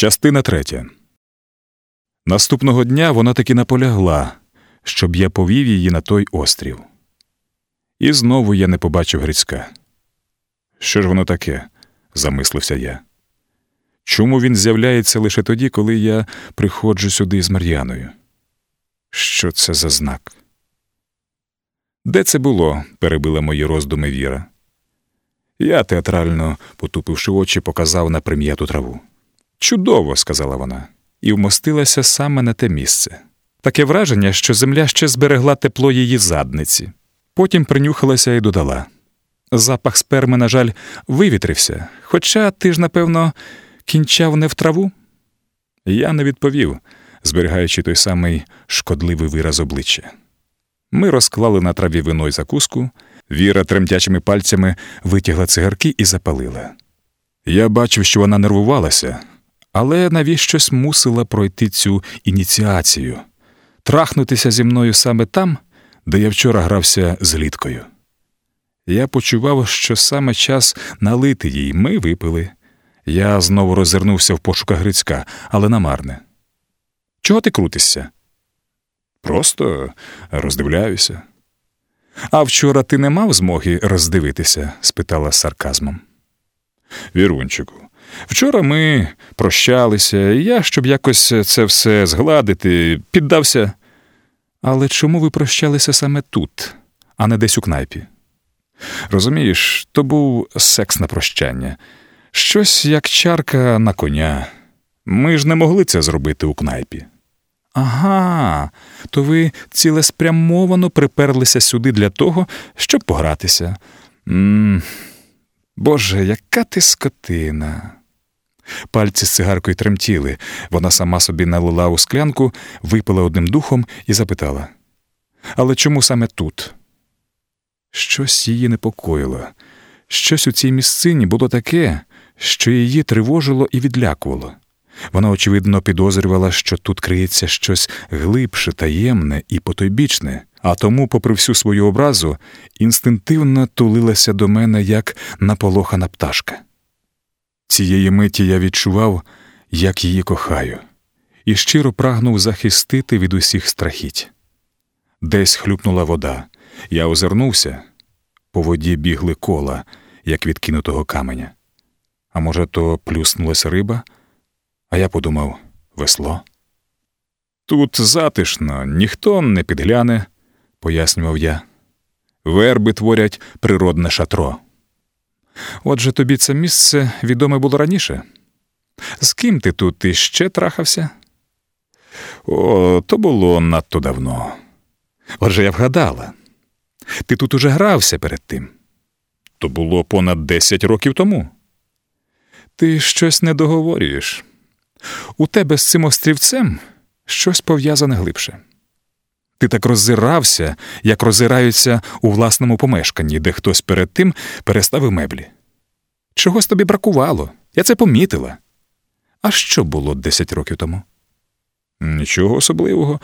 Частина третя. Наступного дня вона таки наполягла, щоб я повів її на той острів. І знову я не побачив Грицька. Що ж воно таке? замислився я. Чому він з'являється лише тоді, коли я приходжу сюди з Мар'яною? Що це за знак? Де це було? перебила мої роздуми Віра. Я театрально, потупивши очі, показав на прим'яту траву. Чудово, сказала вона, і вмостилася саме на те місце. Таке враження, що земля ще зберегла тепло її задниці. Потім принюхалася і додала запах сперми, на жаль, вивітрився, хоча ти ж, напевно, кінчав не в траву? Я не відповів, зберігаючи той самий шкодливий вираз обличчя. Ми розклали на траві вино й закуску, Віра тремтячими пальцями витягла цигарки і запалила. Я бачив, що вона нервувалася, але навіщось мусила пройти цю ініціацію, трахнутися зі мною саме там, де я вчора грався з літкою. Я почував, що саме час налити їй, ми випили. Я знову роззирнувся в пошуках Грицька, але намарне. Чого ти крутишся? Просто роздивляюся. А вчора ти не мав змоги роздивитися? спитала з сарказмом. Вірунчику, вчора ми прощалися, і я, щоб якось це все згладити, піддався. Але чому ви прощалися саме тут, а не десь у кнайпі? Розумієш, то був секс на прощання, щось як чарка на коня. Ми ж не могли це зробити у кнайпі. Ага, то ви цілеспрямовано приперлися сюди для того, щоб погратися. М -м, Боже, яка ти скотина. Пальці з цигаркою тремтіли. Вона сама собі налила у склянку, випила одним духом і запитала: Але чому саме тут? Щось її непокоїло. Щось у цій місцині було таке, що її тривожило і відлякувало. Вона, очевидно, підозрювала, що тут криється щось глибше, таємне і потойбічне, а тому, попри всю свою образу, інстинктивно тулилася до мене як наполохана пташка. Цієї миті я відчував, як її кохаю, і щиро прагнув захистити від усіх страхіть. Десь хлюпнула вода, я озирнувся, по воді бігли кола, як від кинутого каменя. А може, то плюснулася риба? А я подумав весло. Тут затишно, ніхто не підгляне, пояснював я. Верби творять природне шатро. Отже тобі це місце відоме було раніше. З ким ти тут іще трахався? О, то було надто давно. Отже, я вгадала. Ти тут уже грався перед тим. То було понад десять років тому. Ти щось не договорюєш. У тебе з цим острівцем щось пов'язане глибше. Ти так роззирався, як роззираються у власному помешканні, де хтось перед тим переставив меблі. Чогось тобі бракувало, я це помітила. А що було десять років тому? Нічого особливого.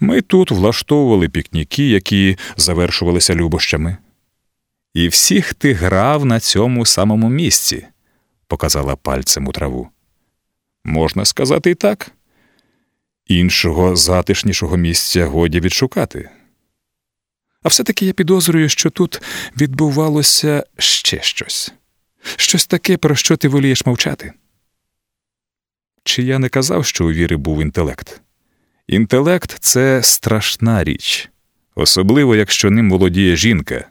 Ми тут влаштовували пікніки, які завершувалися любощами. І всіх ти грав на цьому самому місці, показала пальцем у траву. Можна сказати і так. Іншого затишнішого місця годі відшукати. А все-таки я підозрюю, що тут відбувалося ще щось, щось таке, про що ти волієш мовчати. Чи я не казав, що у віри був інтелект? Інтелект це страшна річ, особливо якщо ним володіє жінка.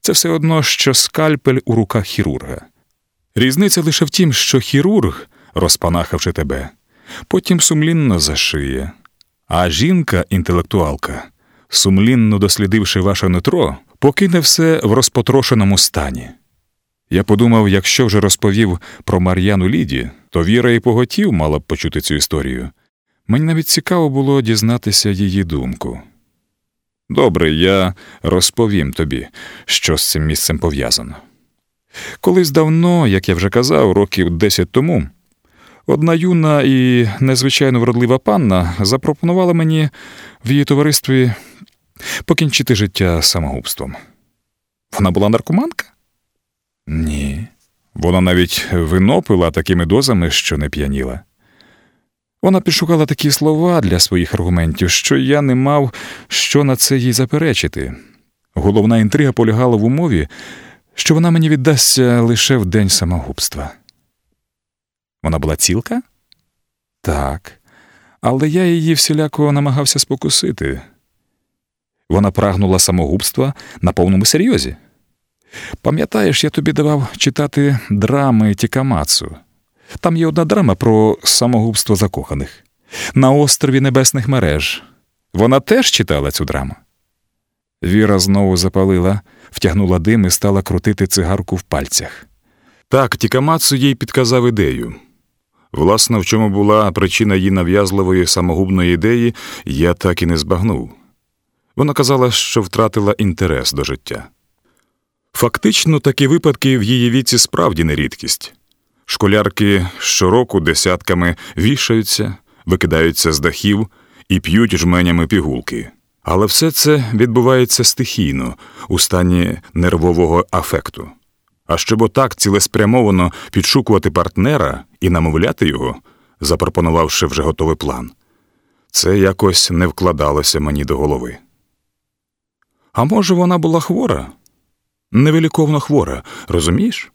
Це все одно, що скальпель у руках хірурга. Різниця лише в тім, що хірург розпанахавши тебе, потім сумлінно зашиє. А жінка, інтелектуалка, сумлінно дослідивши ваше нутро, покине все в розпотрошеному стані. Я подумав, якщо вже розповів про Мар'яну Ліді, то Віра і поготів мала б почути цю історію. Мені навіть цікаво було дізнатися її думку. Добре, я розповім тобі, що з цим місцем пов'язано. Колись давно, як я вже казав, років десять тому, Одна юна і незвичайно вродлива панна запропонувала мені в її товаристві покінчити життя самогубством. Вона була наркоманка? Ні. Вона навіть вино пила такими дозами, що не п'яніла. Вона підшукала такі слова для своїх аргументів, що я не мав що на це їй заперечити. Головна інтрига полягала в умові, що вона мені віддасться лише в день самогубства. Вона була цілка? Так, але я її всіляко намагався спокусити. Вона прагнула самогубства на повному серйозі. Пам'ятаєш, я тобі давав читати драми Тікамацу. Там є одна драма про самогубство закоханих на острові Небесних мереж. Вона теж читала цю драму. Віра знову запалила, втягнула дим і стала крутити цигарку в пальцях. Так, Тікамацу їй підказав ідею. Власне, в чому була причина її нав'язливої самогубної ідеї, я так і не збагнув. Вона казала, що втратила інтерес до життя. Фактично, такі випадки в її віці справді не рідкість. Школярки щороку десятками вішаються, викидаються з дахів і п'ють жменями пігулки. Але все це відбувається стихійно, у стані нервового афекту. А щоб отак цілеспрямовано підшукувати партнера і намовляти його, запропонувавши вже готовий план, це якось не вкладалося мені до голови. А може, вона була хвора? Невеликовно хвора, розумієш?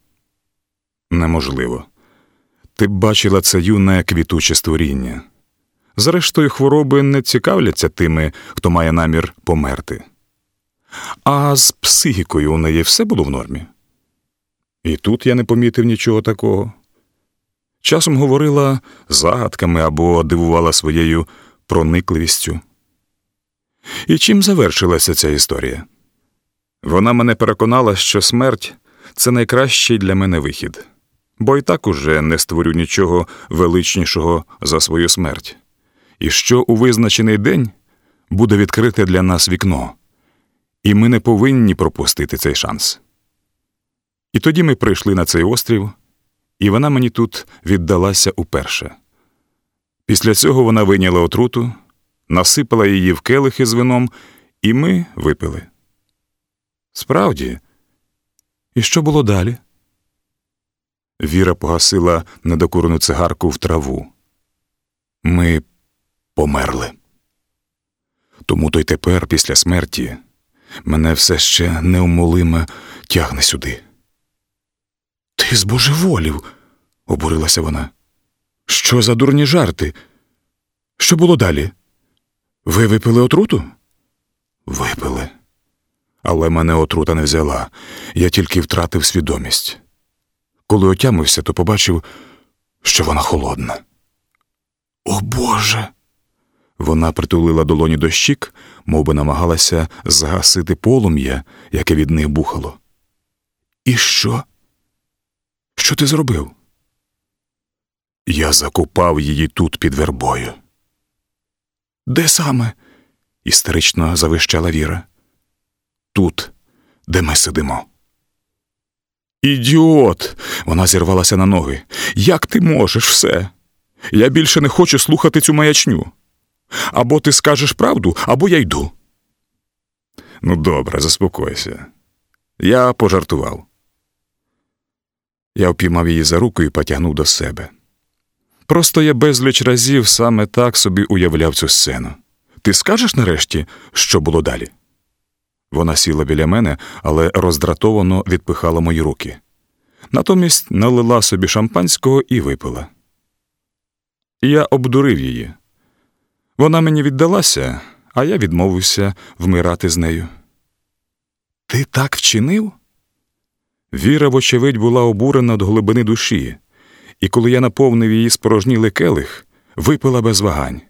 Неможливо. Ти б бачила це юне квітуче створіння. Зрештою, хвороби не цікавляться тими, хто має намір померти. А з психікою у неї все було в нормі. І тут я не помітив нічого такого. Часом говорила загадками або дивувала своєю проникливістю. І чим завершилася ця історія? Вона мене переконала, що смерть це найкращий для мене вихід, бо й так уже не створю нічого величнішого за свою смерть, і що у визначений день буде відкрите для нас вікно, і ми не повинні пропустити цей шанс. І тоді ми прийшли на цей острів, і вона мені тут віддалася уперше. Після цього вона вийняла отруту, насипала її в келихи з вином, і ми випили. Справді, і що було далі? Віра погасила недокурену цигарку в траву. Ми померли. Тому то й тепер, після смерті, мене все ще неумолимо тягне сюди. Ти збожеволів, обурилася вона. Що за дурні жарти? Що було далі? Ви випили отруту? Випили. Але мене отрута не взяла, я тільки втратив свідомість. Коли отямився, то побачив, що вона холодна. О Боже. Вона притулила долоні до щік, мов би намагалася згасити полум'я, яке від них бухало. І що? Що ти зробив? Я закопав її тут під вербою. Де саме? істерично завищала Віра. Тут, де ми сидимо. Ідіот. Вона зірвалася на ноги. Як ти можеш все? Я більше не хочу слухати цю маячню. Або ти скажеш правду, або я йду. Ну, добре, заспокойся. Я пожартував. Я впіймав її за руку і потягнув до себе. Просто я безліч разів саме так собі уявляв цю сцену. Ти скажеш нарешті, що було далі? Вона сіла біля мене, але роздратовано відпихала мої руки. Натомість налила собі шампанського і випила. Я обдурив її. Вона мені віддалася, а я відмовився вмирати з нею. Ти так вчинив? Віра, вочевидь, була обурена до глибини душі, і коли я наповнив її спорожнілий келих, випила без вагань.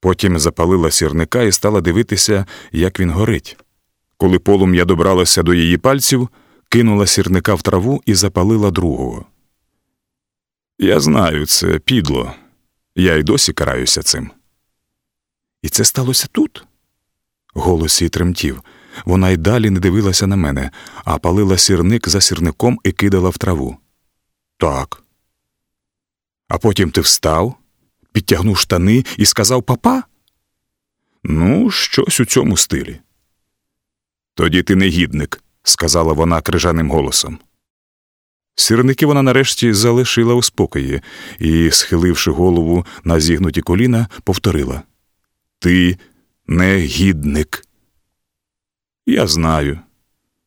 Потім запалила сірника і стала дивитися, як він горить. Коли полум'я добралося до її пальців, кинула сірника в траву і запалила другого. Я знаю, це підло. Я й досі караюся цим. І це сталося тут? Голос її тремтів. Вона й далі не дивилася на мене, а палила сірник за сірником і кидала в траву. Так. А потім ти встав, підтягнув штани і сказав папа? Ну, щось у цьому стилі. Тоді ти негідник, сказала вона крижаним голосом. Сірники вона нарешті залишила у спокої і, схиливши голову на зігнуті коліна, повторила Ти негідник. Я знаю,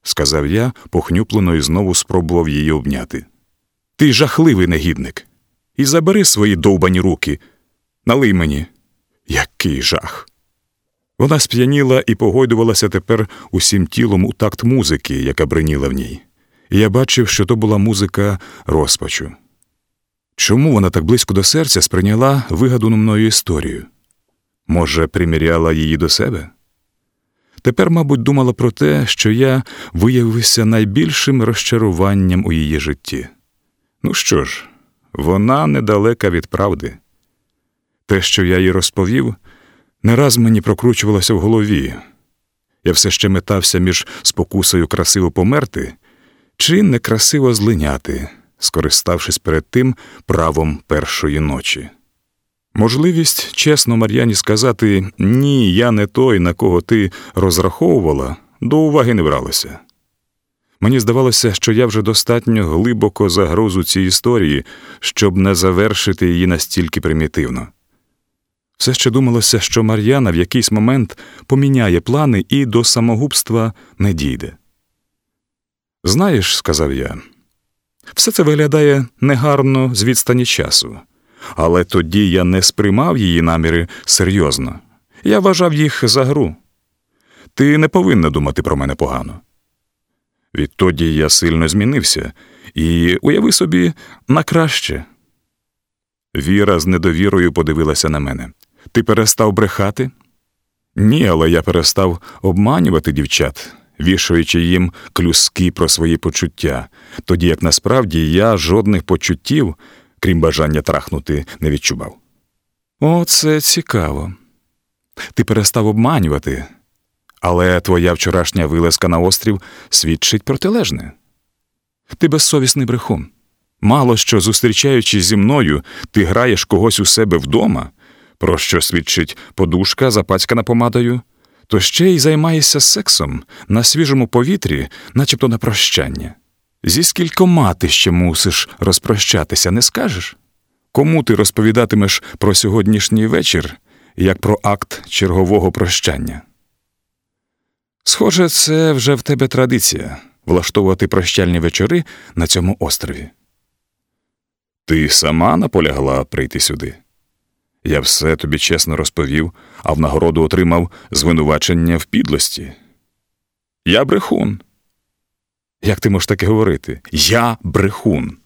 сказав я, похнюплено і знову спробував її обняти. Ти жахливий негідник. І забери свої довбані руки. Налий мені. Який жах. Вона сп'яніла і погойдувалася тепер усім тілом у такт музики, яка бриніла в ній. І я бачив, що то була музика розпачу. Чому вона так близько до серця сприйняла вигадану мною історію? Може, приміряла її до себе? Тепер, мабуть, думала про те, що я виявився найбільшим розчаруванням у її житті. Ну що ж, вона недалека від правди. Те, що я їй розповів, не раз мені прокручувалося в голові. Я все ще метався між спокусою красиво померти чи некрасиво злиняти, скориставшись перед тим правом першої ночі. Можливість чесно Мар'яні сказати ні, я не той, на кого ти розраховувала, до уваги не бралася. Мені здавалося, що я вже достатньо глибоко загрозу цій історії, щоб не завершити її настільки примітивно. Все ще думалося, що Мар'яна в якийсь момент поміняє плани і до самогубства не дійде. Знаєш, сказав я, все це виглядає негарно з відстані часу, але тоді я не сприймав її наміри серйозно. Я вважав їх за гру. Ти не повинна думати про мене погано. Відтоді я сильно змінився і, уяви собі, на краще. Віра з недовірою подивилася на мене. Ти перестав брехати? Ні, але я перестав обманювати дівчат, вішаючи їм клюски про свої почуття, тоді як насправді я жодних почуттів, крім бажання трахнути, не відчував. О, це цікаво. Ти перестав обманювати, але твоя вчорашня вилазка на острів свідчить протилежне. Ти безсовісний брехун. Мало що, зустрічаючись зі мною, ти граєш когось у себе вдома, про що свідчить подушка, запацькана помадою, то ще й займаєшся сексом на свіжому повітрі, начебто на прощання. Зі скількома ти ще мусиш розпрощатися, не скажеш? Кому ти розповідатимеш про сьогоднішній вечір, як про акт чергового прощання? Схоже, це вже в тебе традиція влаштовувати прощальні вечори на цьому острові. Ти сама наполягла прийти сюди. Я все тобі чесно розповів, а в нагороду отримав звинувачення в підлості. Я брехун. Як ти можеш таке говорити? Я брехун.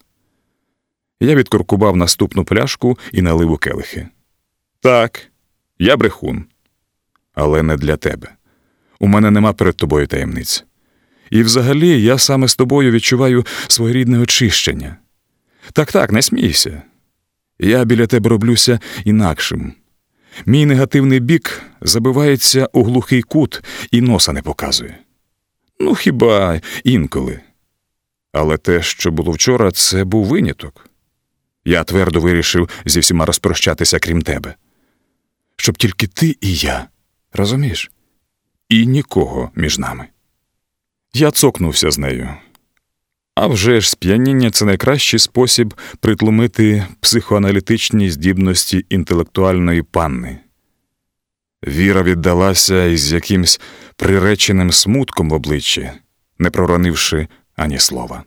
Я відкуркував наступну пляшку і налив у келихи. Так, я брехун. Але не для тебе. У мене нема перед тобою таємниць. І взагалі я саме з тобою відчуваю своєрідне очищення. Так, так, не смійся. Я біля тебе роблюся інакшим. Мій негативний бік забивається у глухий кут і носа не показує. Ну, хіба інколи. Але те, що було вчора, це був виняток. Я твердо вирішив зі всіма розпрощатися, крім тебе. Щоб тільки ти і я, розумієш? І нікого між нами. Я цокнувся з нею. А вже ж сп'яніння це найкращий спосіб притлумити психоаналітичні здібності інтелектуальної панни. Віра віддалася із якимсь приреченим смутком в обличчі, не проронивши ані слова.